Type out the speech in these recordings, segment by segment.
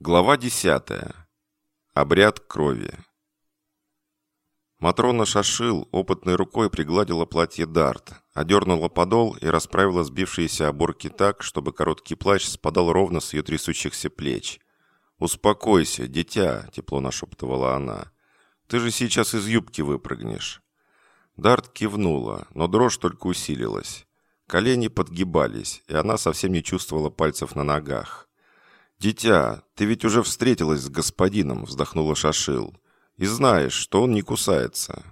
Глава 10. Обряд крови. Матрона Шашил опытной рукой пригладила платье Дарт, одернула подол и расправила сбившиеся оборки так, чтобы короткий плащ спадал ровно с ее трясущихся плеч. «Успокойся, дитя», — тепло нашептывала она. «Ты же сейчас из юбки выпрыгнешь». Дарт кивнула, но дрожь только усилилась. Колени подгибались, и она совсем не чувствовала пальцев на ногах. «Дитя, ты ведь уже встретилась с господином», — вздохнула Шашил. «И знаешь, что он не кусается».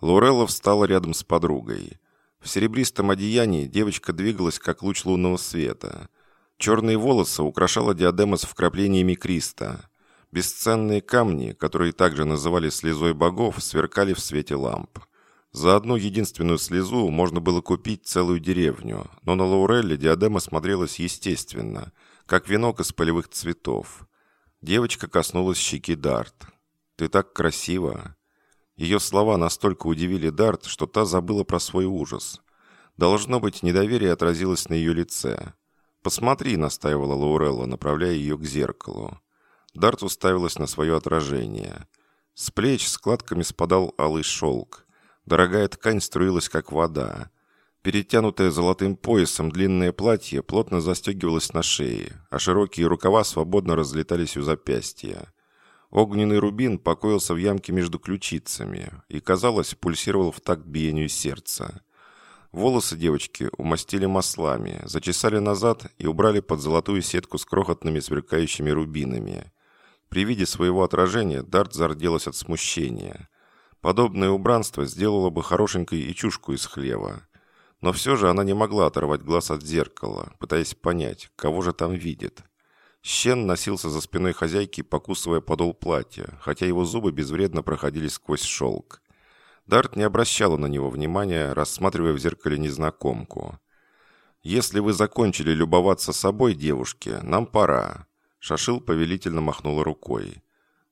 Лорелла встала рядом с подругой. В серебристом одеянии девочка двигалась, как луч лунного света. Черные волосы украшала диадема с вкраплениями криста. Бесценные камни, которые также называли слезой богов, сверкали в свете ламп. За одну единственную слезу можно было купить целую деревню, но на Лаурелле диадема смотрелась естественно — как венок из полевых цветов. Девочка коснулась щеки Дарт. «Ты так красива!» Ее слова настолько удивили Дарт, что та забыла про свой ужас. Должно быть, недоверие отразилось на ее лице. «Посмотри», — настаивала Лаурелла, направляя ее к зеркалу. Дарт уставилась на свое отражение. С плеч складками спадал алый шелк. Дорогая ткань струилась, как вода. Перетянутое золотым поясом длинное платье плотно застегивалось на шее, а широкие рукава свободно разлетались у запястья. Огненный рубин покоился в ямке между ключицами и, казалось, пульсировал в такт биению сердца. Волосы девочки умастили маслами, зачесали назад и убрали под золотую сетку с крохотными сверкающими рубинами. При виде своего отражения Дарт зарделась от смущения. Подобное убранство сделало бы хорошенькой и чушку из хлева. Но все же она не могла оторвать глаз от зеркала, пытаясь понять, кого же там видит. Щен носился за спиной хозяйки, покусывая подол платья, хотя его зубы безвредно проходили сквозь шелк. Дарт не обращала на него внимания, рассматривая в зеркале незнакомку. «Если вы закончили любоваться собой, девушки, нам пора». Шашил повелительно махнула рукой.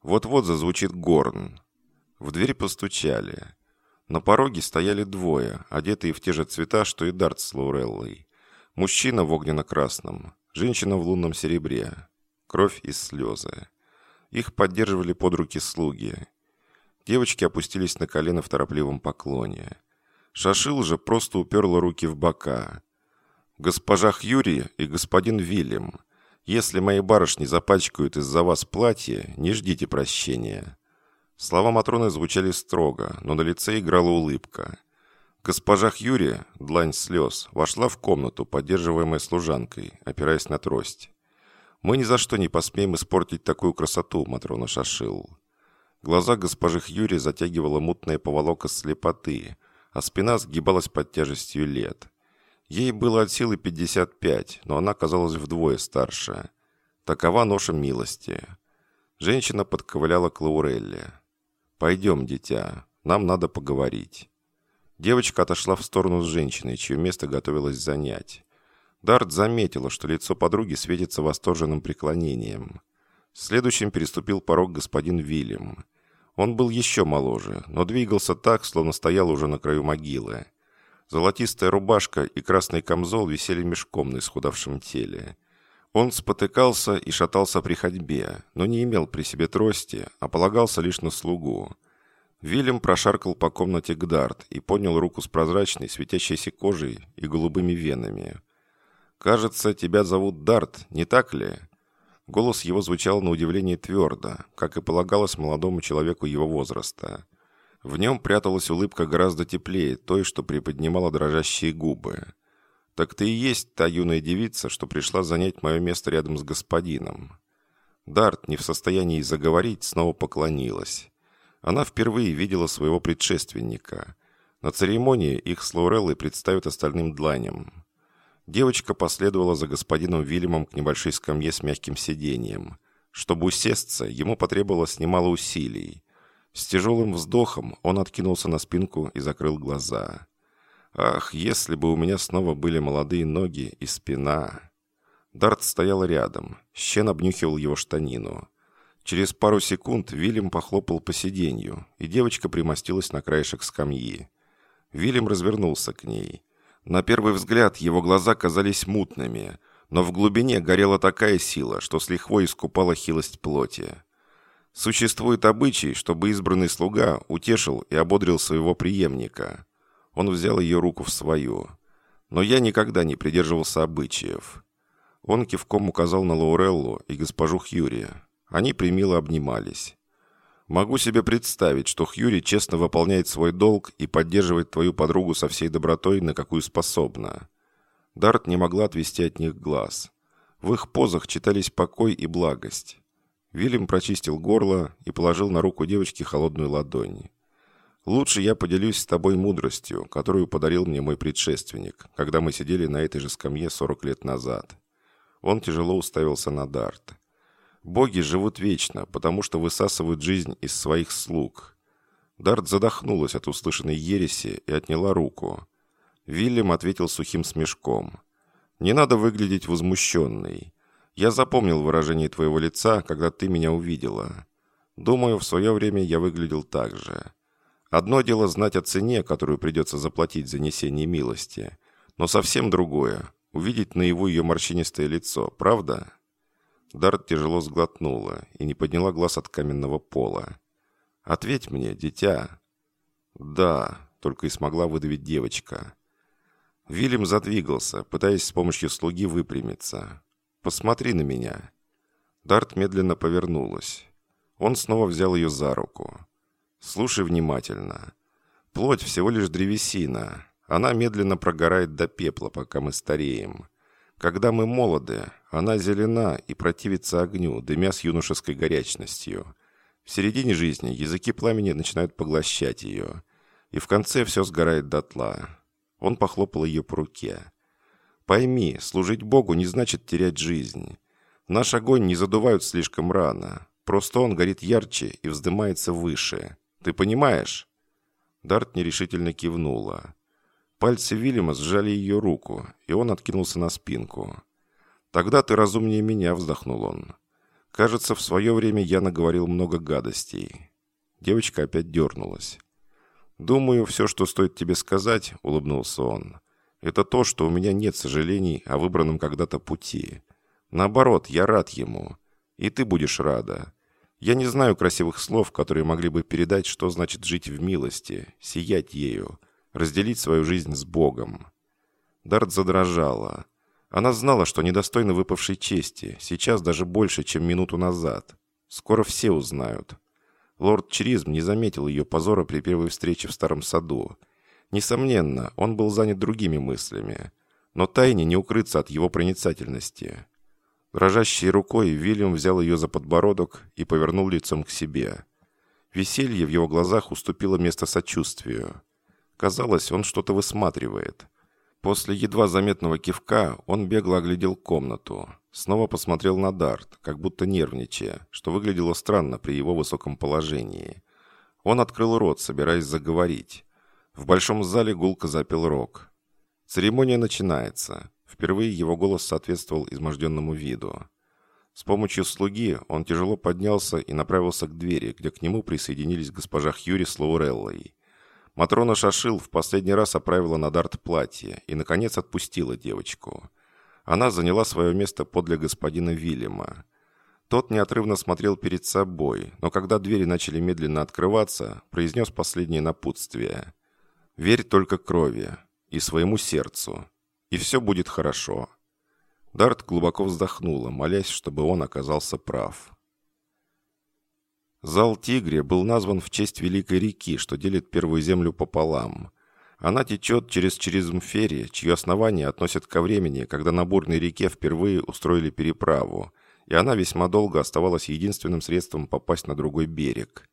«Вот-вот зазвучит горн». В дверь постучали. На пороге стояли двое, одетые в те же цвета, что и Дарт с Лауреллой. Мужчина в огненно-красном, женщина в лунном серебре. Кровь и слезы. Их поддерживали под руки слуги. Девочки опустились на колено в торопливом поклоне. Шашил же просто уперла руки в бока. «Госпожа Хьюри и господин Вильям, если мои барышни запачкают из-за вас платье, не ждите прощения. Слова Матроны звучали строго, но на лице играла улыбка. Госпожа Хьюри, длань слез, вошла в комнату, поддерживаемая служанкой, опираясь на трость. «Мы ни за что не посмеем испортить такую красоту», — Матрона шашил. Глаза госпожи Хьюри затягивала мутная поволока слепоты, а спина сгибалась под тяжестью лет. Ей было от силы 55, но она казалась вдвое старше. Такова ноша милости. Женщина подковыляла к Лаурелле. «Пойдем, дитя, нам надо поговорить». Девочка отошла в сторону с женщиной, чье место готовилась занять. Дарт заметила, что лицо подруги светится восторженным преклонением. Следующим переступил порог господин Вильям. Он был еще моложе, но двигался так, словно стоял уже на краю могилы. Золотистая рубашка и красный камзол висели мешком на исхудавшем теле. Он спотыкался и шатался при ходьбе, но не имел при себе трости, а полагался лишь на слугу. Вильям прошаркал по комнате к Дарт и поднял руку с прозрачной, светящейся кожей и голубыми венами. «Кажется, тебя зовут Дарт, не так ли?» Голос его звучал на удивление твердо, как и полагалось молодому человеку его возраста. В нем пряталась улыбка гораздо теплее той, что приподнимала дрожащие губы. «Так ты и есть та юная девица, что пришла занять мое место рядом с господином». Дарт, не в состоянии заговорить, снова поклонилась. Она впервые видела своего предшественника. На церемонии их с Лауреллой представят остальным дланям. Девочка последовала за господином Вильямом к небольшой скамье с мягким сиденьем. Чтобы усесться, ему потребовалось немало усилий. С тяжелым вздохом он откинулся на спинку и закрыл глаза. Ах, если бы у меня снова были молодые ноги и спина. Дарт стоял рядом. Щен обнюхивал его штанину. Через пару секунд Вильям похлопал по сиденью, и девочка примостилась на краешек скамьи. Вильям развернулся к ней. На первый взгляд его глаза казались мутными, Но в глубине горела такая сила, что с лихвой искупала хилость плоти. Существует обычай, чтобы избранный слуга утешил и ободрил своего преемника. Он взял ее руку в свою. Но я никогда не придерживался обычаев. Он кивком указал на Лауреллу и госпожу Хьюри. Они примило обнимались. Могу себе представить, что Хьюри честно выполняет свой долг и поддерживает твою подругу со всей добротой, на какую способна. Дарт не могла отвести от них глаз. В их позах читались покой и благость. Вильям прочистил горло и положил на руку девочки холодную ладонь. «Лучше я поделюсь с тобой мудростью, которую подарил мне мой предшественник, когда мы сидели на этой же скамье 40 лет назад». Он тяжело уставился на Дарт. «Боги живут вечно, потому что высасывают жизнь из своих слуг». Дарт задохнулась от услышанной ереси и отняла руку. Вильям ответил сухим смешком. «Не надо выглядеть возмущенной. Я запомнил выражение твоего лица, когда ты меня увидела. Думаю, в свое время я выглядел так же. Одно дело знать о цене, которую придется заплатить за несение милости, но совсем другое — увидеть наяву ее морщинистое лицо, правда?» Дарт тяжело сглотнула и не подняла глаз от каменного пола. «Ответь мне, дитя». «Да», — только и смогла выдавить девочка. Вильям задвигался, пытаясь с помощью слуги выпрямиться. Посмотри на меня». Дарт медленно повернулась. Он снова взял ее за руку. «Слушай внимательно. Плоть всего лишь древесина. Она медленно прогорает до пепла, пока мы стареем. Когда мы молоды, она зелена и противится огню, дымя с юношеской горячностью. В середине жизни языки пламени начинают поглощать ее. И в конце все сгорает дотла». Он похлопал ее по руке. Пойми, служить Богу не значит терять жизнь. Наш огонь не задувают слишком рано. Просто он горит ярче и вздымается выше. Ты понимаешь?» Дарт нерешительно кивнула. Пальцы Вильяма сжали ее руку, и он откинулся на спинку. «Тогда ты разумнее меня», — вздохнул он. «Кажется, в свое время я наговорил много гадостей». Девочка опять дернулась. «Думаю, все, что стоит тебе сказать», — улыбнулся он, это то, что у меня нет сожалений о выбранном когда-то пути. Наоборот, я рад ему. И ты будешь рада. Я не знаю красивых слов, которые могли бы передать, что значит жить в милости, сиять ею, разделить свою жизнь с Богом. Дарт задрожала. Она знала, что недостойна выпавшей чести, сейчас даже больше, чем минуту назад. Скоро все узнают. Лорд Чризм не заметил ее позора при первой встрече в старом саду. Несомненно, он был занят другими мыслями, но тайне не укрыться от его проницательности. Дрожащей рукой Вильям взял ее за подбородок и повернул лицом к себе. Веселье в его глазах уступило место сочувствию. Казалось, он что-то высматривает. После едва заметного кивка он бегло оглядел комнату. Снова посмотрел на Дарт, как будто нервничая, что выглядело странно при его высоком положении. Он открыл рот, собираясь заговорить. В большом зале гулко запел рок. Церемония начинается. Впервые его голос соответствовал изможденному виду. С помощью слуги он тяжело поднялся и направился к двери, где к нему присоединились госпожа Хьюри с Лауреллой. Матрона Шашил в последний раз оправила на дарт платье и, наконец, отпустила девочку. Она заняла свое место подле господина Вильяма. Тот неотрывно смотрел перед собой, но когда двери начали медленно открываться, произнес последнее напутствие. Верь только крови и своему сердцу, и все будет хорошо». Дарт глубоко вздохнула, молясь, чтобы он оказался прав. Зал Тигре был назван в честь Великой реки, что делит Первую Землю пополам. Она течет через Черезмфери, чье основание относят ко времени, когда на бурной реке впервые устроили переправу, и она весьма долго оставалась единственным средством попасть на другой берег.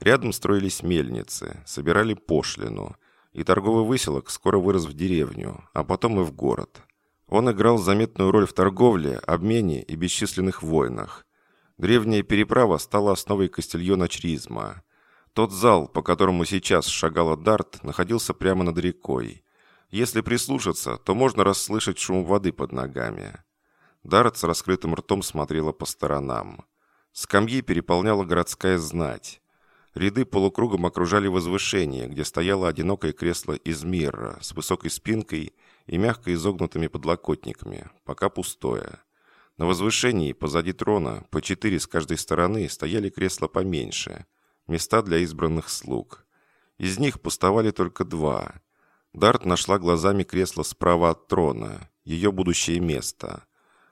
Рядом строились мельницы, собирали пошлину – и торговый выселок скоро вырос в деревню, а потом и в город. Он играл заметную роль в торговле, обмене и бесчисленных войнах. Древняя переправа стала основой Кастильона Чризма. Тот зал, по которому сейчас шагала Дарт, находился прямо над рекой. Если прислушаться, то можно расслышать шум воды под ногами. Дарт с раскрытым ртом смотрела по сторонам. Скамьи переполняла городская знать. Ряды полукругом окружали возвышение, где стояло одинокое кресло из мира с высокой спинкой и мягко изогнутыми подлокотниками, пока пустое. На возвышении позади трона, по четыре с каждой стороны, стояли кресла поменьше, места для избранных слуг. Из них пустовали только два. Дарт нашла глазами кресло справа от трона, ее будущее место.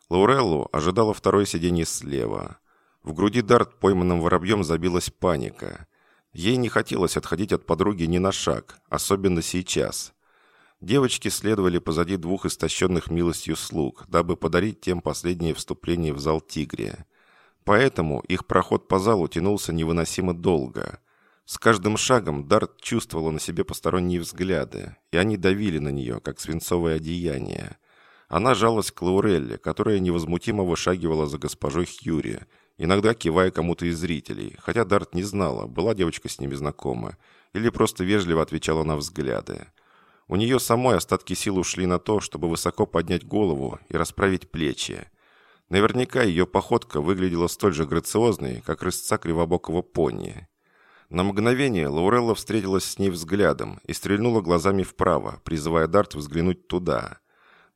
Лауреллу ожидало второе сиденье слева. В груди Дарт пойманным воробьем забилась паника. Ей не хотелось отходить от подруги ни на шаг, особенно сейчас. Девочки следовали позади двух истощенных милостью слуг, дабы подарить тем последнее вступление в зал Тигре. Поэтому их проход по залу тянулся невыносимо долго. С каждым шагом Дарт чувствовала на себе посторонние взгляды, и они давили на нее, как свинцовое одеяние. Она жалась к Лаурелле, которая невозмутимо вышагивала за госпожой Хьюри, иногда кивая кому-то из зрителей, хотя Дарт не знала, была девочка с ними знакома, или просто вежливо отвечала на взгляды. У нее самой остатки сил ушли на то, чтобы высоко поднять голову и расправить плечи. Наверняка ее походка выглядела столь же грациозной, как рысца кривобокого пони. На мгновение Лаурелла встретилась с ней взглядом и стрельнула глазами вправо, призывая Дарт взглянуть туда –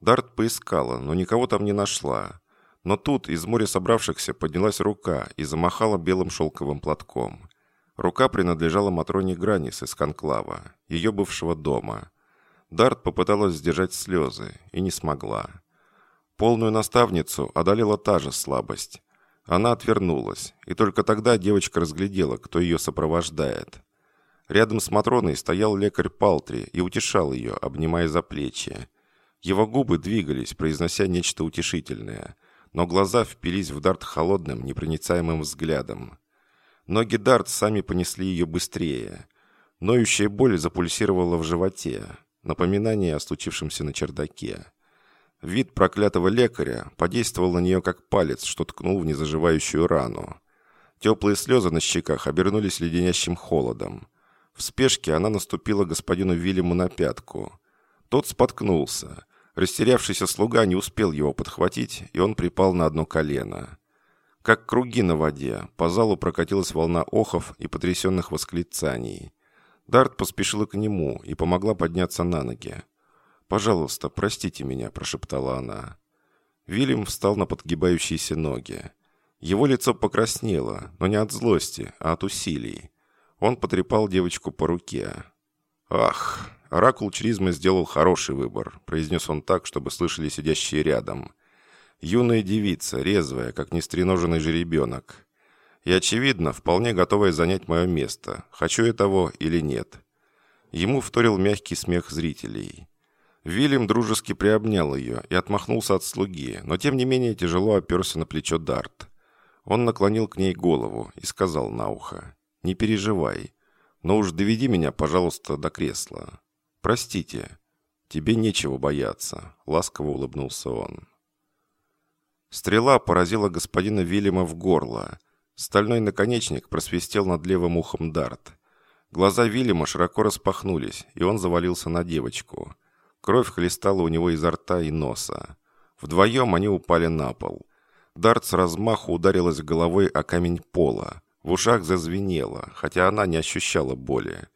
Дарт поискала, но никого там не нашла. Но тут из моря собравшихся поднялась рука и замахала белым шелковым платком. Рука принадлежала Матроне Гранис из Конклава, ее бывшего дома. Дарт попыталась сдержать слезы и не смогла. Полную наставницу одолела та же слабость. Она отвернулась, и только тогда девочка разглядела, кто ее сопровождает. Рядом с Матроной стоял лекарь Палтри и утешал ее, обнимая за плечи. Его губы двигались, произнося нечто утешительное, но глаза впились в Дарт холодным, непроницаемым взглядом. Ноги Дарт сами понесли ее быстрее. Ноющая боль запульсировала в животе, напоминание о случившемся на чердаке. Вид проклятого лекаря подействовал на нее как палец, что ткнул в незаживающую рану. Теплые слезы на щеках обернулись леденящим холодом. В спешке она наступила господину Вильяму на пятку. Тот споткнулся. Растерявшийся слуга не успел его подхватить, и он припал на одно колено. Как круги на воде, по залу прокатилась волна охов и потрясенных восклицаний. Дарт поспешила к нему и помогла подняться на ноги. «Пожалуйста, простите меня», – прошептала она. Вильям встал на подгибающиеся ноги. Его лицо покраснело, но не от злости, а от усилий. Он потрепал девочку по руке. «Ах, Оракул Чризма сделал хороший выбор», – произнес он так, чтобы слышали сидящие рядом. «Юная девица, резвая, как нестреноженный жеребенок. И, очевидно, вполне готовая занять мое место, хочу я того или нет». Ему вторил мягкий смех зрителей. Вильям дружески приобнял ее и отмахнулся от слуги, но тем не менее тяжело оперся на плечо Дарт. Он наклонил к ней голову и сказал на ухо, «Не переживай, но уж доведи меня, пожалуйста, до кресла». «Простите, тебе нечего бояться», — ласково улыбнулся он. Стрела поразила господина Вильяма в горло. Стальной наконечник просвистел над левым ухом Дарт. Глаза Вильяма широко распахнулись, и он завалился на девочку. Кровь хлестала у него изо рта и носа. Вдвоем они упали на пол. Дарт с размаху ударилась головой о камень пола. В ушах зазвенело, хотя она не ощущала боли.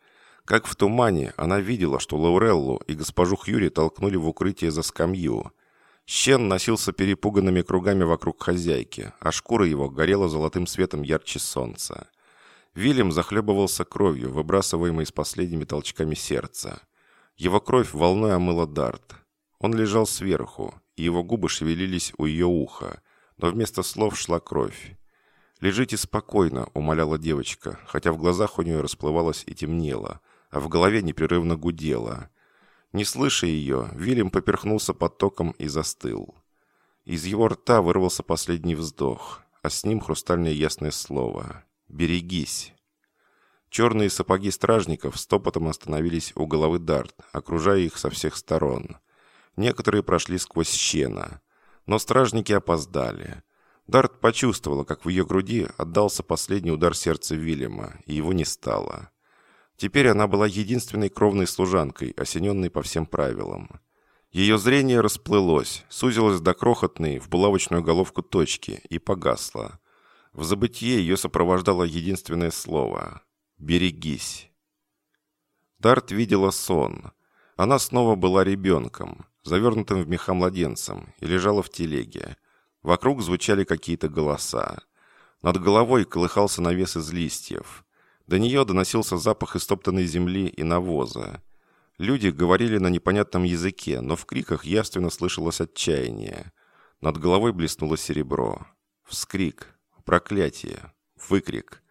Как в тумане, она видела, что Лауреллу и госпожу Хьюри толкнули в укрытие за скамью. Щен носился перепуганными кругами вокруг хозяйки, а шкура его горела золотым светом ярче солнца. Вильям захлебывался кровью, выбрасываемой с последними толчками сердца. Его кровь волной омыла Дарт. Он лежал сверху, и его губы шевелились у ее уха, но вместо слов шла кровь. «Лежите спокойно», — умоляла девочка, хотя в глазах у нее расплывалось и темнело — а в голове непрерывно гудело. Не слыша ее, Вильям поперхнулся потоком и застыл. Из его рта вырвался последний вздох, а с ним хрустальное ясное слово «Берегись». Черные сапоги стражников стопотом остановились у головы Дарт, окружая их со всех сторон. Некоторые прошли сквозь щена, но стражники опоздали. Дарт почувствовала, как в ее груди отдался последний удар сердца Вильяма, и его не стало. Теперь она была единственной кровной служанкой, осененной по всем правилам. Ее зрение расплылось, сузилось до крохотной в булавочную головку точки и погасло. В забытие ее сопровождало единственное слово «Берегись». Дарт видела сон. Она снова была ребенком. завернутым в меха младенцем, и лежала в телеге. Вокруг звучали какие-то голоса. Над головой колыхался навес из листьев. До нее доносился запах истоптанной земли и навоза. Люди говорили на непонятном языке, но в криках явственно слышалось отчаяние. Над головой блеснуло серебро. Вскрик. Проклятие. Выкрик.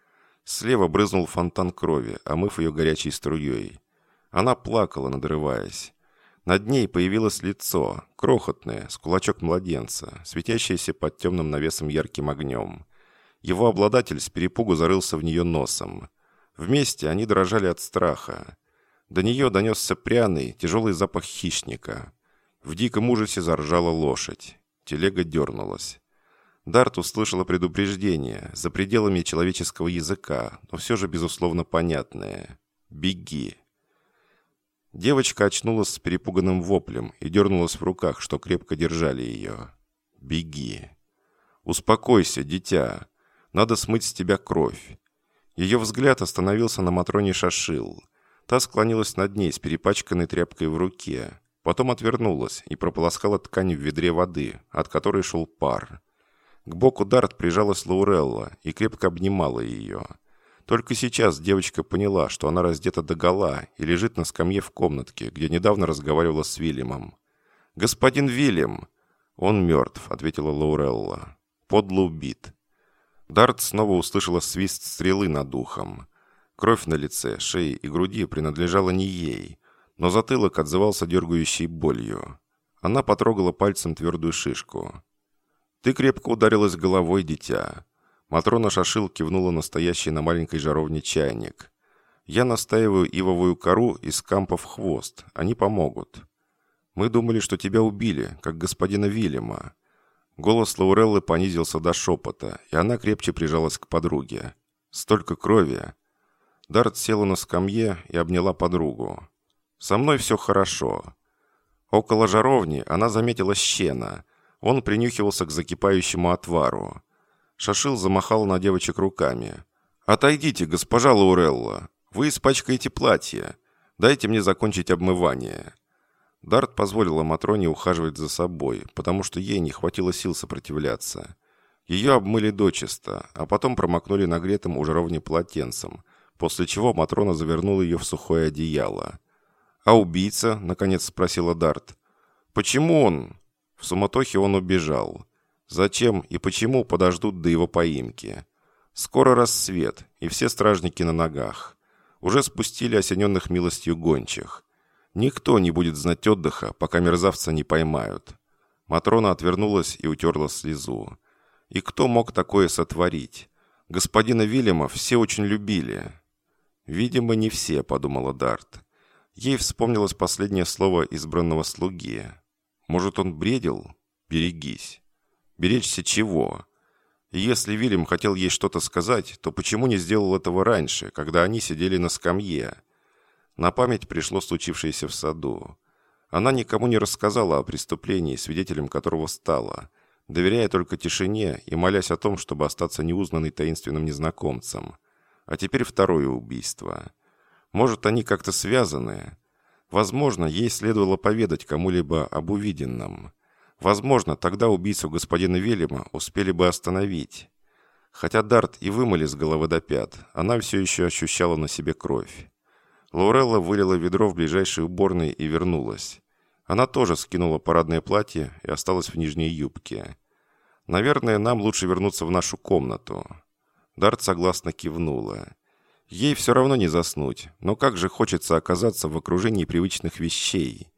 Слева брызнул фонтан крови, омыв ее горячей струей. Она плакала, надрываясь. Над ней появилось лицо, крохотное, с кулачок младенца, светящееся под темным навесом ярким огнем. Его обладатель с перепугу зарылся в нее носом. Вместе они дрожали от страха. До нее донесся пряный, тяжелый запах хищника. В диком ужасе заржала лошадь. Телега дернулась. Дарт услышала предупреждение, за пределами человеческого языка, но все же безусловно понятное. «Беги!» Девочка очнулась с перепуганным воплем и дернулась в руках, что крепко держали ее. «Беги!» «Успокойся, дитя! Надо смыть с тебя кровь!» Ее взгляд остановился на Матроне Шашил. Та склонилась над ней с перепачканной тряпкой в руке. Потом отвернулась и прополоскала ткань в ведре воды, от которой шел пар. К боку Дарт прижалась Лаурелла и крепко обнимала ее. Только сейчас девочка поняла, что она раздета догола и лежит на скамье в комнатке, где недавно разговаривала с Вильямом. «Господин Вильям!» «Он мертв», — ответила Лаурелла. «Подло убит». Дарт снова услышала свист стрелы над ухом. Кровь на лице, шее и груди принадлежала не ей, но затылок отзывался дергающей болью. Она потрогала пальцем твердую шишку. «Ты крепко ударилась головой, дитя». Матрона Шашил кивнула настоящий на маленькой жаровне чайник. «Я настаиваю ивовую кору из кампов хвост. Они помогут». «Мы думали, что тебя убили, как господина Вильяма». Голос Лауреллы понизился до шепота, и она крепче прижалась к подруге. «Столько крови!» Дарт села на скамье и обняла подругу. «Со мной все хорошо». Около жаровни она заметила щена – он принюхивался к закипающему отвару. Шашил замахал на девочек руками. «Отойдите, госпожа Лаурелла! Вы испачкаете платье! Дайте мне закончить обмывание!» Дарт позволила Матроне ухаживать за собой, потому что ей не хватило сил сопротивляться. Ее обмыли дочисто, а потом промокнули нагретым у жаровни полотенцем, после чего Матрона завернула ее в сухое одеяло. «А убийца?» — наконец спросила Дарт. «Почему он?» В суматохе он убежал. Зачем и почему подождут до его поимки? Скоро рассвет, и все стражники на ногах. Уже спустили осененных милостью гончих. Никто не будет знать отдыха, пока мерзавца не поймают. Матрона отвернулась и утерла слезу. И кто мог такое сотворить? Господина Вильяма все очень любили. «Видимо, не все», — подумала Дарт. Ей вспомнилось последнее слово избранного слуги. Может, он бредил? Берегись. Беречься чего? И если Вильям хотел ей что-то сказать, то почему не сделал этого раньше, когда они сидели на скамье? На память пришло случившееся в саду. Она никому не рассказала о преступлении, свидетелем которого стала, доверяя только тишине и молясь о том, чтобы остаться неузнанной таинственным незнакомцем. А теперь второе убийство. Может, они как-то связаны? Возможно, ей следовало поведать кому-либо об увиденном. Возможно, тогда убийцу господина Велима успели бы остановить. Хотя Дарт и вымыли с головы до пят, она все еще ощущала на себе кровь. Лаурелла вылила ведро в ближайшей уборной и вернулась. Она тоже скинула парадное платье и осталась в нижней юбке. «Наверное, нам лучше вернуться в нашу комнату». Дарт согласно кивнула. Ей все равно не заснуть, но как же хочется оказаться в окружении привычных вещей.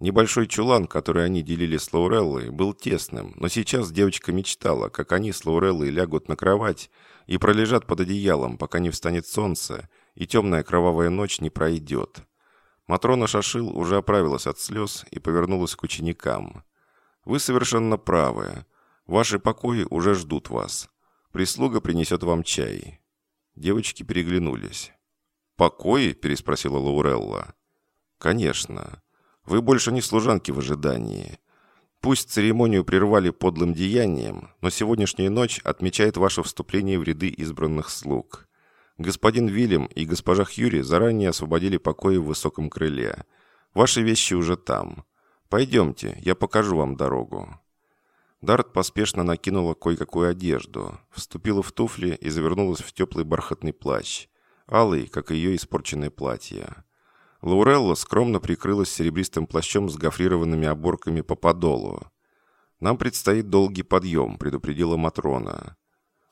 Небольшой чулан, который они делили с Лауреллой, был тесным, но сейчас девочка мечтала, как они с Лауреллой лягут на кровать и пролежат под одеялом, пока не встанет солнце, и темная кровавая ночь не пройдет. Матрона Шашил уже оправилась от слез и повернулась к ученикам. «Вы совершенно правы. Ваши покои уже ждут вас. Прислуга принесет вам чай. Девочки переглянулись. «Покои?» – переспросила Лаурелла. «Конечно. Вы больше не служанки в ожидании. Пусть церемонию прервали подлым деянием, но сегодняшняя ночь отмечает ваше вступление в ряды избранных слуг. Господин Вильям и госпожа Хьюри заранее освободили покои в высоком крыле. Ваши вещи уже там. «Пойдемте, я покажу вам дорогу». Дарт поспешно накинула кое-какую одежду, вступила в туфли и завернулась в теплый бархатный плащ, алый, как ее испорченное платье. Лаурелла скромно прикрылась серебристым плащом с гофрированными оборками по подолу. «Нам предстоит долгий подъем», — предупредила Матрона.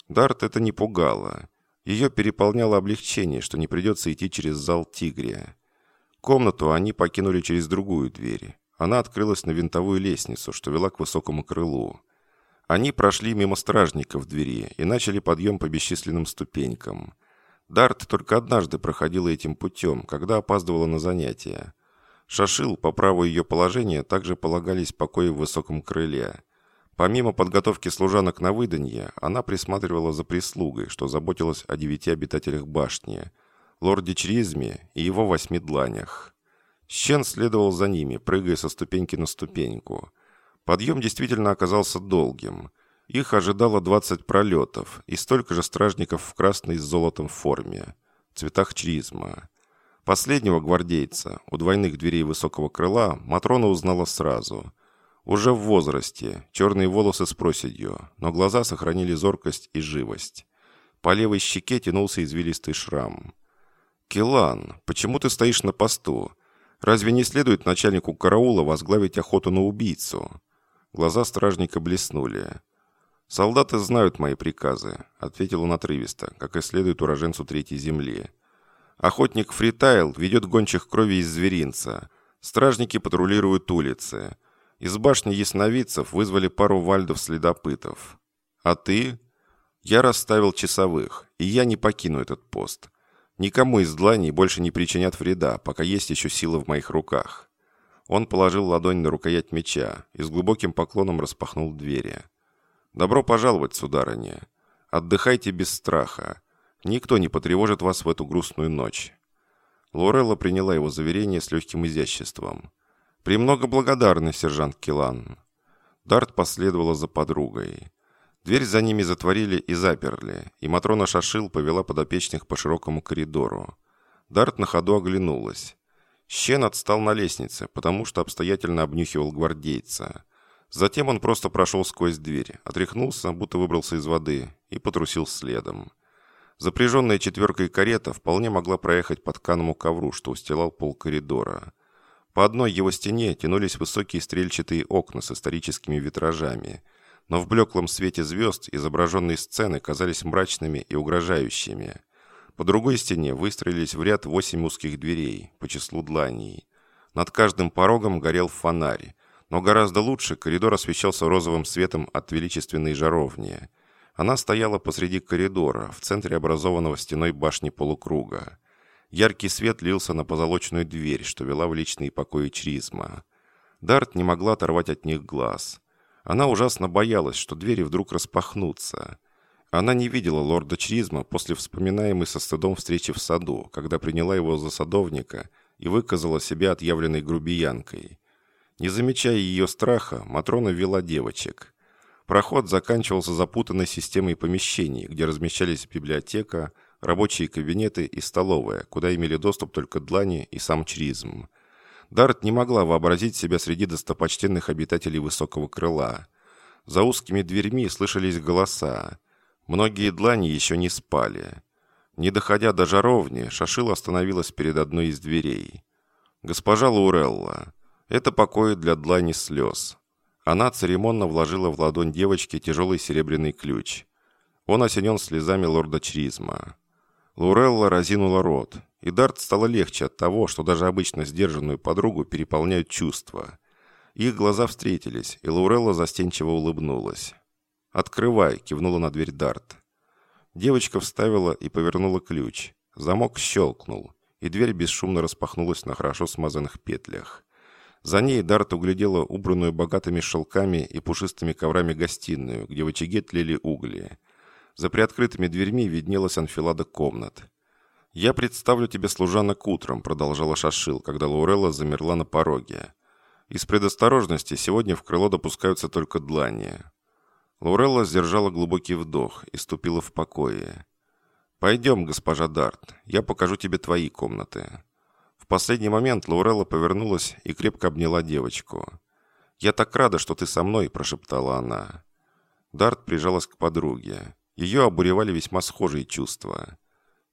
Дарт это не пугало. Ее переполняло облегчение, что не придется идти через зал Тигрия. Комнату они покинули через другую дверь. Она открылась на винтовую лестницу, что вела к высокому крылу. Они прошли мимо стражников в двери и начали подъем по бесчисленным ступенькам. Дарт только однажды проходила этим путем, когда опаздывала на занятия. Шашил, по праву ее положения, также полагались покои в высоком крыле. Помимо подготовки служанок на выданье, она присматривала за прислугой, что заботилась о девяти обитателях башни, лорде Чризме и его восьми дланях. Щен следовал за ними, прыгая со ступеньки на ступеньку. Подъем действительно оказался долгим. Их ожидало 20 пролетов и столько же стражников в красной с золотом форме, цветах чризма. Последнего гвардейца, у двойных дверей высокого крыла, Матрона узнала сразу – уже в возрасте, черные волосы с проседью, но глаза сохранили зоркость и живость. По левой щеке тянулся извилистый шрам. «Келан, почему ты стоишь на посту? Разве не следует начальнику караула возглавить охоту на убийцу?» Глаза стражника блеснули. «Солдаты знают мои приказы», — ответил он отрывисто, как и следует уроженцу Третьей Земли. «Охотник Фритайл ведет гончих крови из зверинца. Стражники патрулируют улицы. Из башни ясновидцев вызвали пару вальдов-следопытов. А ты? Я расставил часовых, и я не покину этот пост. Никому из дланей больше не причинят вреда, пока есть еще сила в моих руках. Он положил ладонь на рукоять меча и с глубоким поклоном распахнул двери. «Добро пожаловать, сударыня. Отдыхайте без страха. Никто не потревожит вас в эту грустную ночь». Лорелла приняла его заверение с легким изяществом. «Премного благодарны, сержант Килан». Дарт последовала за подругой. Дверь за ними затворили и заперли, и Матрона Шашил повела подопечных по широкому коридору. Дарт на ходу оглянулась. Щен отстал на лестнице, потому что обстоятельно обнюхивал гвардейца. Затем он просто прошел сквозь дверь, отряхнулся, будто выбрался из воды, и потрусил следом. Запряженная четверкой карета вполне могла проехать по тканому ковру, что устилал пол коридора. По одной его стене тянулись высокие стрельчатые окна с историческими витражами, но в блеклом свете звезд изображенные сцены казались мрачными и угрожающими. По другой стене выстроились в ряд восемь узких дверей, по числу дланей. Над каждым порогом горел фонарь, но гораздо лучше коридор освещался розовым светом от величественной жаровни. Она стояла посреди коридора, в центре образованного стеной башни полукруга. Яркий свет лился на позолоченную дверь, что вела в личные покои Чризма. Дарт не могла оторвать от них глаз. Она ужасно боялась, что двери вдруг распахнутся. Она не видела лорда Чризма после вспоминаемой со стыдом встречи в саду, когда приняла его за садовника и выказала себя отъявленной грубиянкой. Не замечая ее страха, Матрона вела девочек. Проход заканчивался запутанной системой помещений, где размещались библиотека, рабочие кабинеты и столовая, куда имели доступ только длани и сам чризм. Дарт не могла вообразить себя среди достопочтенных обитателей высокого крыла. За узкими дверьми слышались голоса. Многие длани еще не спали. Не доходя до жаровни, Шашила остановилась перед одной из дверей. «Госпожа Лаурелла, это покои для длани слез». Она церемонно вложила в ладонь девочки тяжелый серебряный ключ. Он осенен слезами лорда Чризма. Лурелла разинула рот, и Дарт стало легче от того, что даже обычно сдержанную подругу переполняют чувства. Их глаза встретились, и Лаурелла застенчиво улыбнулась. «Открывай!» – кивнула на дверь Дарт. Девочка вставила и повернула ключ. Замок щелкнул, и дверь бесшумно распахнулась на хорошо смазанных петлях. За ней Дарт углядела убранную богатыми шелками и пушистыми коврами гостиную, где в очаге тлели угли – за приоткрытыми дверьми виднелась анфилада комнат. «Я представлю тебе служанок утром», — продолжала Шашил, когда Лаурелла замерла на пороге. «Из предосторожности сегодня в крыло допускаются только длани». Лаурелла сдержала глубокий вдох и ступила в покое. «Пойдем, госпожа Дарт, я покажу тебе твои комнаты». В последний момент Лаурелла повернулась и крепко обняла девочку. «Я так рада, что ты со мной», – прошептала она. Дарт прижалась к подруге. Ее обуревали весьма схожие чувства.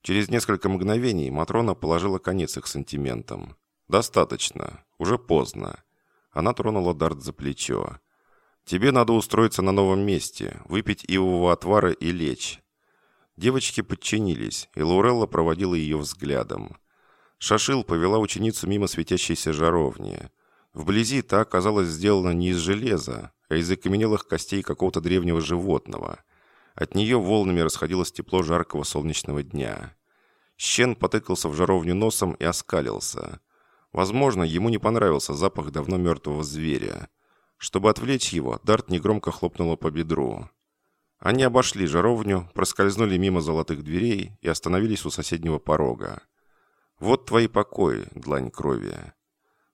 Через несколько мгновений Матрона положила конец их сантиментам. «Достаточно. Уже поздно». Она тронула Дарт за плечо. «Тебе надо устроиться на новом месте, выпить ивового отвара и лечь». Девочки подчинились, и Лаурелла проводила ее взглядом. Шашил повела ученицу мимо светящейся жаровни. Вблизи та оказалась сделана не из железа, а из окаменелых костей какого-то древнего животного. От нее волнами расходилось тепло жаркого солнечного дня. Щен потыкался в жаровню носом и оскалился. Возможно, ему не понравился запах давно мертвого зверя. Чтобы отвлечь его, Дарт негромко хлопнула по бедру. Они обошли жаровню, проскользнули мимо золотых дверей и остановились у соседнего порога. «Вот твои покои, длань крови».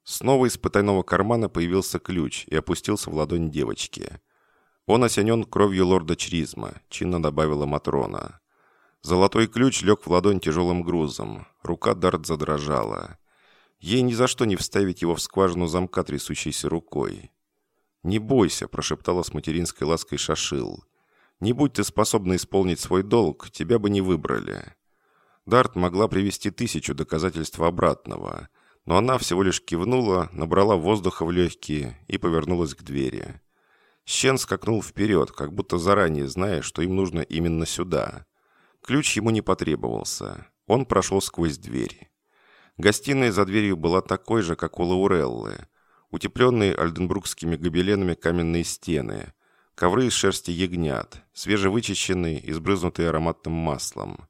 Снова из потайного кармана появился ключ и опустился в ладонь девочки. Он осенен кровью лорда Чризма, чинно добавила Матрона. Золотой ключ лег в ладонь тяжелым грузом. Рука Дарт задрожала. Ей ни за что не вставить его в скважину замка трясущейся рукой. «Не бойся», – прошептала с материнской лаской Шашил. «Не будь ты способна исполнить свой долг, тебя бы не выбрали». Дарт могла привести тысячу доказательств обратного, но она всего лишь кивнула, набрала воздуха в легкие и повернулась к двери. Щен скакнул вперед, как будто заранее зная, что им нужно именно сюда. Ключ ему не потребовался. Он прошел сквозь дверь. Гостиная за дверью была такой же, как у Лауреллы. Утепленные альденбрукскими гобеленами каменные стены, ковры из шерсти ягнят, свежевычищенные, избрызнутые ароматным маслом.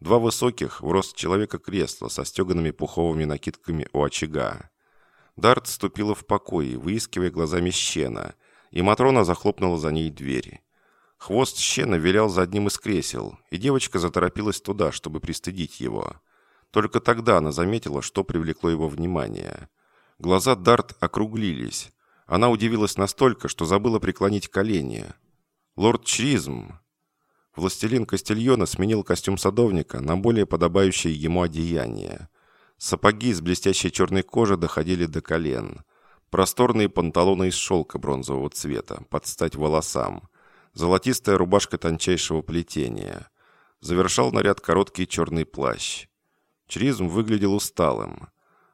Два высоких, в рост человека кресла со стеганными пуховыми накидками у очага. Дарт ступила в покой, выискивая глазами щена, и Матрона захлопнула за ней двери. Хвост щена вилял за одним из кресел, и девочка заторопилась туда, чтобы пристыдить его. Только тогда она заметила, что привлекло его внимание. Глаза Дарт округлились. Она удивилась настолько, что забыла преклонить колени. «Лорд Чризм!» Властелин Кастильона сменил костюм садовника на более подобающее ему одеяние. Сапоги из блестящей черной кожи доходили до колен. Просторные панталоны из шелка бронзового цвета, под стать волосам. Золотистая рубашка тончайшего плетения. Завершал наряд короткий черный плащ. Чризм выглядел усталым.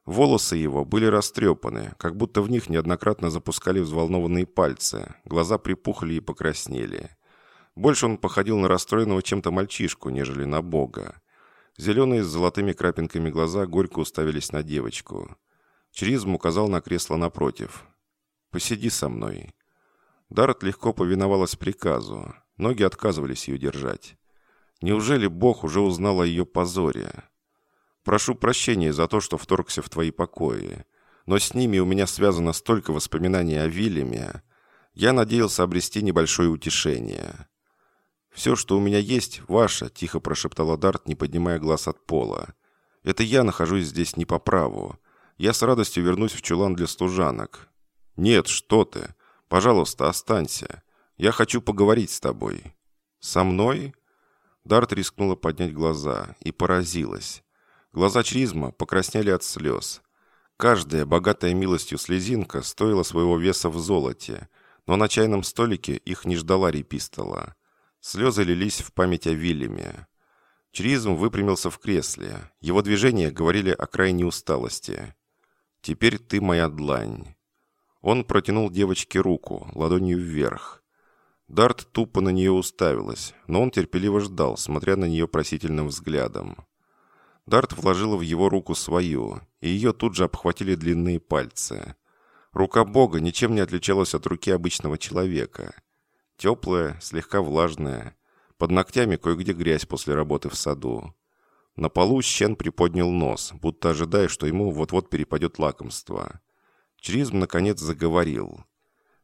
Волосы его были растрепаны, как будто в них неоднократно запускали взволнованные пальцы. Глаза припухли и покраснели. Больше он походил на расстроенного чем-то мальчишку, нежели на бога. Зеленые с золотыми крапинками глаза горько уставились на девочку. Чризм указал на кресло напротив. «Посиди со мной». Дарт легко повиновалась приказу. Ноги отказывались ее держать. Неужели Бог уже узнал о ее позоре? «Прошу прощения за то, что вторгся в твои покои. Но с ними у меня связано столько воспоминаний о Вильяме. Я надеялся обрести небольшое утешение». «Все, что у меня есть, ваше», — тихо прошептала Дарт, не поднимая глаз от пола. «Это я нахожусь здесь не по праву. Я с радостью вернусь в чулан для служанок». «Нет, что ты. Пожалуйста, останься. Я хочу поговорить с тобой». «Со мной?» Дарт рискнула поднять глаза и поразилась. Глаза Чризма покраснели от слез. Каждая, богатая милостью слезинка, стоила своего веса в золоте, но на чайном столике их не ждала репистола. Слезы лились в память о Вильяме. Чризм выпрямился в кресле. Его движения говорили о крайней усталости. «Теперь ты моя длань». Он протянул девочке руку, ладонью вверх. Дарт тупо на нее уставилась, но он терпеливо ждал, смотря на нее просительным взглядом. Дарт вложила в его руку свою, и ее тут же обхватили длинные пальцы. Рука Бога ничем не отличалась от руки обычного человека. Теплая, слегка влажная. Под ногтями кое-где грязь после работы в саду. На полу Щен приподнял нос, будто ожидая, что ему вот-вот перепадет лакомство. Чризм, наконец, заговорил.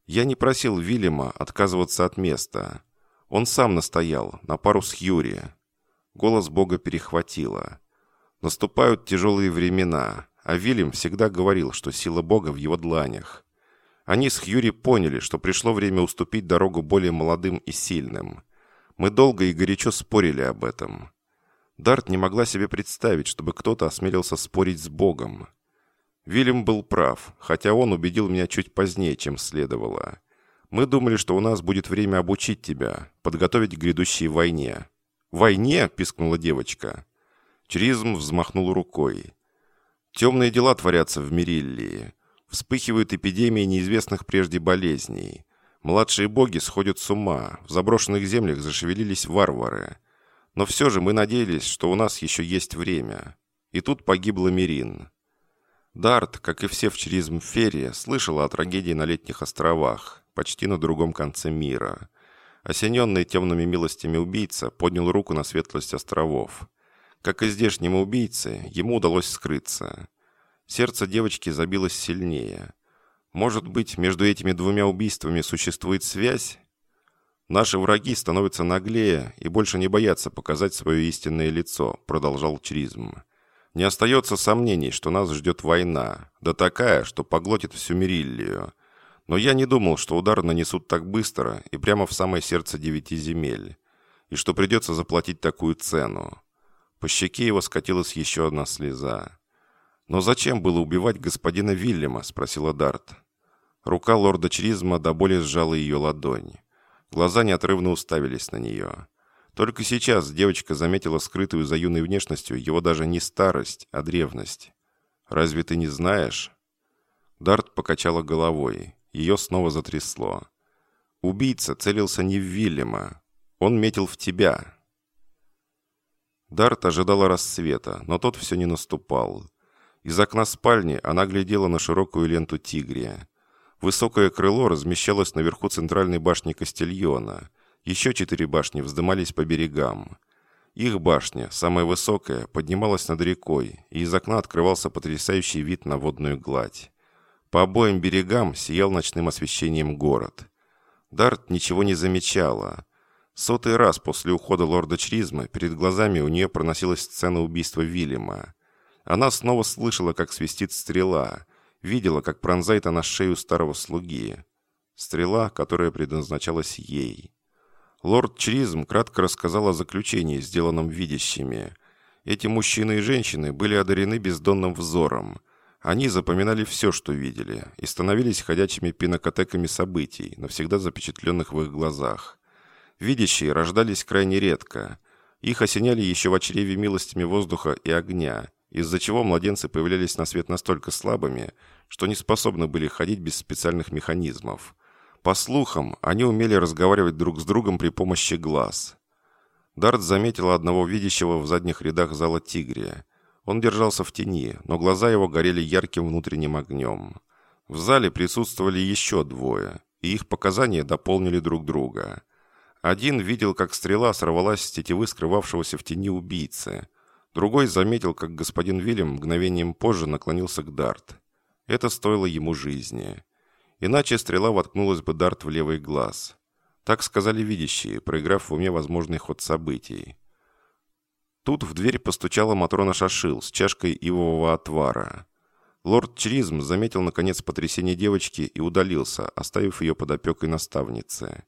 «Я не просил Вильяма отказываться от места. Он сам настоял, на пару с Юри». Голос Бога перехватило. «Наступают тяжелые времена, а Вильям всегда говорил, что сила Бога в его дланях. Они с Хьюри поняли, что пришло время уступить дорогу более молодым и сильным. Мы долго и горячо спорили об этом. Дарт не могла себе представить, чтобы кто-то осмелился спорить с Богом. Вильям был прав, хотя он убедил меня чуть позднее, чем следовало. Мы думали, что у нас будет время обучить тебя, подготовить к грядущей войне». «Войне?» – пискнула девочка. Чризм взмахнул рукой. «Темные дела творятся в Мериллии. Вспыхивают эпидемии неизвестных прежде болезней. Младшие боги сходят с ума. В заброшенных землях зашевелились варвары. Но все же мы надеялись, что у нас еще есть время. И тут погибла Мирин. Дарт, как и все в Чризмфере, слышала о трагедии на летних островах, почти на другом конце мира. Осененный темными милостями убийца поднял руку на светлость островов. Как и здешнему убийце, ему удалось скрыться. Сердце девочки забилось сильнее. Может быть, между этими двумя убийствами существует связь? Наши враги становятся наглее и больше не боятся показать свое истинное лицо, продолжал Чризм. Не остается сомнений, что нас ждет война, да такая, что поглотит всю Мериллию. Но я не думал, что удар нанесут так быстро и прямо в самое сердце девяти земель, и что придется заплатить такую цену. По щеке его скатилась еще одна слеза. «Но зачем было убивать господина Вильяма?» – спросила Дарт. Рука лорда Чризма до боли сжала ее ладонь. Глаза неотрывно уставились на нее. Только сейчас девочка заметила скрытую за юной внешностью его даже не старость, а древность. «Разве ты не знаешь?» Дарт покачала головой. Ее снова затрясло. «Убийца целился не в Вильяма. Он метил в тебя». Дарт ожидала рассвета, но тот все не наступал. Из окна спальни она глядела на широкую ленту тигрия. Высокое крыло размещалось наверху центральной башни Кастильона. Еще четыре башни вздымались по берегам. Их башня, самая высокая, поднималась над рекой, и из окна открывался потрясающий вид на водную гладь. По обоим берегам сиял ночным освещением город. Дарт ничего не замечала. Сотый раз после ухода лорда Чризма перед глазами у нее проносилась сцена убийства Вильяма. Она снова слышала, как свистит стрела, видела, как пронзает она шею старого слуги. Стрела, которая предназначалась ей. Лорд Чризм кратко рассказал о заключении, сделанном видящими. Эти мужчины и женщины были одарены бездонным взором. Они запоминали все, что видели, и становились ходячими пинокотеками событий, навсегда запечатленных в их глазах. Видящие рождались крайне редко. Их осеняли еще в чреве милостями воздуха и огня, из-за чего младенцы появлялись на свет настолько слабыми, что не способны были ходить без специальных механизмов. По слухам, они умели разговаривать друг с другом при помощи глаз. Дарт заметила одного видящего в задних рядах зала тигрия. Он держался в тени, но глаза его горели ярким внутренним огнем. В зале присутствовали еще двое, и их показания дополнили друг друга. Один видел, как стрела сорвалась с тетивы скрывавшегося в тени убийцы – Другой заметил, как господин Вильям мгновением позже наклонился к Дарт. Это стоило ему жизни. Иначе стрела воткнулась бы Дарт в левый глаз. Так сказали видящие, проиграв в уме возможный ход событий. Тут в дверь постучала Матрона Шашил с чашкой ивового отвара. Лорд Чризм заметил наконец потрясение девочки и удалился, оставив ее под опекой наставницы.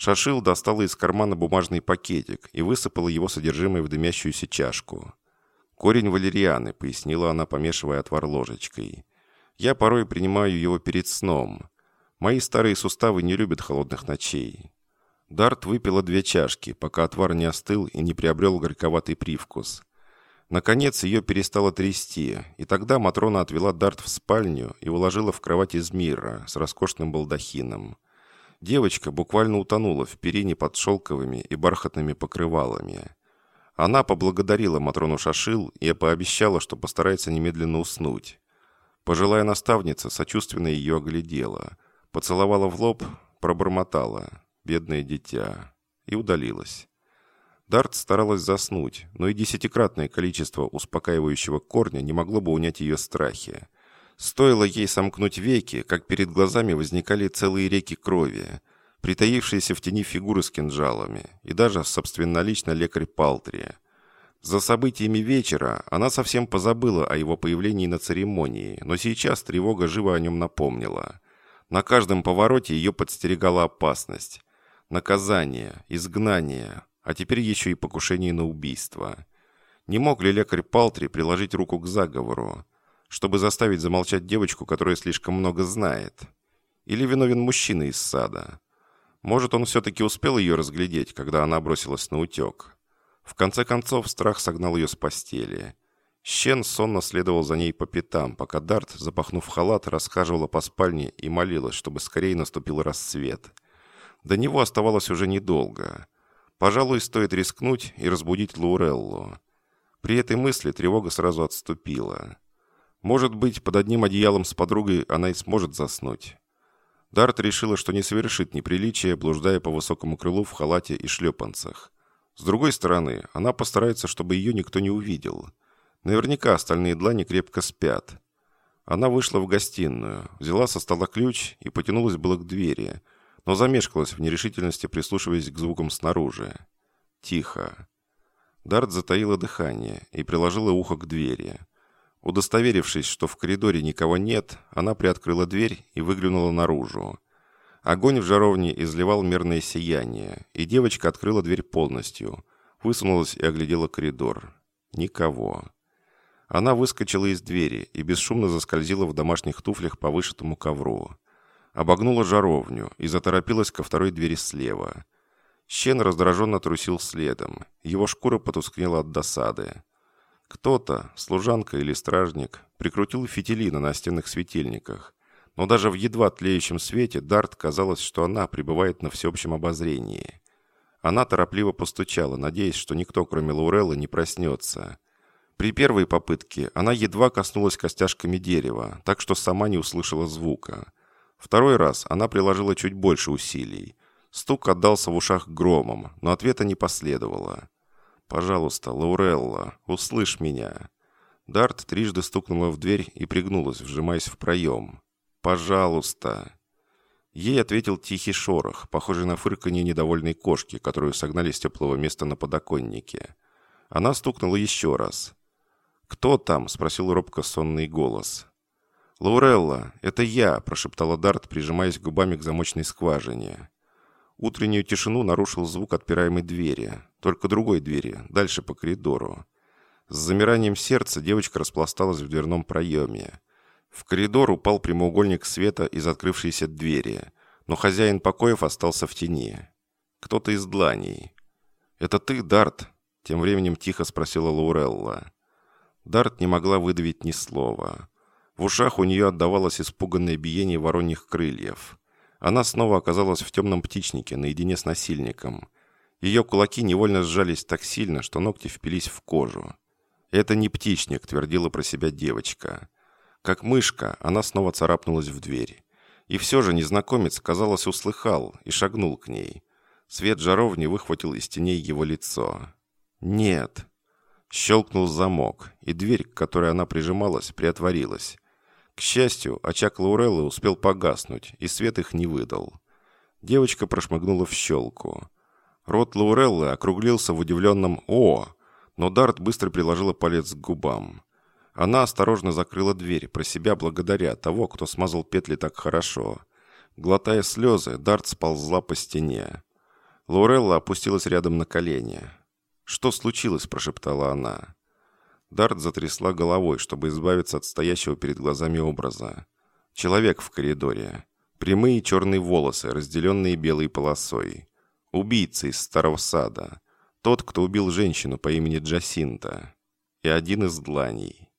Шашил достала из кармана бумажный пакетик и высыпала его содержимое в дымящуюся чашку. «Корень валерианы», — пояснила она, помешивая отвар ложечкой. «Я порой принимаю его перед сном. Мои старые суставы не любят холодных ночей». Дарт выпила две чашки, пока отвар не остыл и не приобрел горьковатый привкус. Наконец ее перестало трясти, и тогда Матрона отвела Дарт в спальню и уложила в кровать из мира с роскошным балдахином. Девочка буквально утонула в перине под шелковыми и бархатными покрывалами. Она поблагодарила Матрону Шашил и пообещала, что постарается немедленно уснуть. Пожилая наставница сочувственно ее оглядела, поцеловала в лоб, пробормотала «бедное дитя» и удалилась. Дарт старалась заснуть, но и десятикратное количество успокаивающего корня не могло бы унять ее страхи. Стоило ей сомкнуть веки, как перед глазами возникали целые реки крови, притаившиеся в тени фигуры с кинжалами, и даже собственнолично лекарь Палтрия. За событиями вечера она совсем позабыла о его появлении на церемонии, но сейчас тревога живо о нем напомнила. На каждом повороте ее подстерегала опасность. Наказание, изгнание, а теперь еще и покушение на убийство. Не мог ли лекарь Палтри приложить руку к заговору? Чтобы заставить замолчать девочку, которая слишком много знает? Или виновен мужчина из сада? Может, он все-таки успел ее разглядеть, когда она бросилась на утек? В конце концов, страх согнал ее с постели. Щен сонно следовал за ней по пятам, пока Дарт, запахнув халат, расхаживала по спальне и молилась, чтобы скорее наступил рассвет. До него оставалось уже недолго. Пожалуй, стоит рискнуть и разбудить Лауреллу. При этой мысли тревога сразу отступила. Может быть, под одним одеялом с подругой она и сможет заснуть. Дарт решила, что не совершит неприличия, блуждая по высокому крылу в халате и шлепанцах. С другой стороны, она постарается, чтобы ее никто не увидел. Наверняка остальные длани крепко спят. Она вышла в гостиную, взяла со стола ключ и потянулась было к двери, но замешкалась в нерешительности, прислушиваясь к звукам снаружи. Тихо. Дарт затаила дыхание и приложила ухо к двери. Удостоверившись, что в коридоре никого нет, она приоткрыла дверь и выглянула наружу. Огонь в жаровне изливал мерное сияние, и девочка открыла дверь полностью, высунулась и оглядела коридор. Никого. Она выскочила из двери и бесшумно заскользила в домашних туфлях по вышитому ковру. Обогнула жаровню и заторопилась ко второй двери слева. Щен раздраженно трусил следом. Его шкура потускнела от досады. Кто-то, служанка или стражник, прикрутил фитили на настенных светильниках. Но даже в едва тлеющем свете Дарт казалось, что она пребывает на всеобщем обозрении. Она торопливо постучала, надеясь, что никто, кроме Лаурелла, не проснется. При первой попытке она едва коснулась костяшками дерева, так что сама не услышала звука. Второй раз она приложила чуть больше усилий. Стук отдался в ушах громом, но ответа не последовало. «Пожалуйста, Лаурелла, услышь меня». Дарт трижды стукнула в дверь и пригнулась, вжимаясь в проем. «Пожалуйста». Ей ответил тихий шорох, похожий на фырканье недовольной кошки, которую согнали с теплого места на подоконнике. Она стукнула еще раз. «Кто там?» – спросил робко сонный голос. «Лаурелла, это я», – прошептала Дарт, прижимаясь губами к замочной скважине. Утреннюю тишину нарушил звук отпираемой двери, только другой двери, дальше по коридору. С замиранием сердца девочка распласталась в дверном проеме. В коридор упал прямоугольник света из открывшейся двери, но хозяин покоев остался в тени. Кто-то из дланей. «Это ты, Дарт?» – тем временем тихо спросила Лаурелла. Дарт не могла выдавить ни слова. В ушах у нее отдавалось испуганное биение вороньих крыльев. Она снова оказалась в темном птичнике, наедине с насильником. Ее кулаки невольно сжались так сильно, что ногти впились в кожу. «Это не птичник», — твердила про себя девочка. Как мышка, она снова царапнулась в дверь. И все же незнакомец, казалось, услыхал и шагнул к ней. Свет жаровни выхватил из теней его лицо. «Нет», Щелкнул замок, и дверь, к которой она прижималась, приотворилась. К счастью, очаг Лауреллы успел погаснуть, и свет их не выдал. Девочка прошмыгнула в щелку. Рот Лауреллы округлился в удивленном «О!», но Дарт быстро приложила палец к губам. Она осторожно закрыла дверь, про себя благодаря того, кто смазал петли так хорошо. Глотая слезы, Дарт сползла по стене. Лаурелла опустилась рядом на колени. «Что случилось?» – прошептала она. Дарт затрясла головой, чтобы избавиться от стоящего перед глазами образа. Человек в коридоре. Прямые черные волосы, разделенные белой полосой. Убийца из старого сада. Тот, кто убил женщину по имени Джасинта. И один из дланей.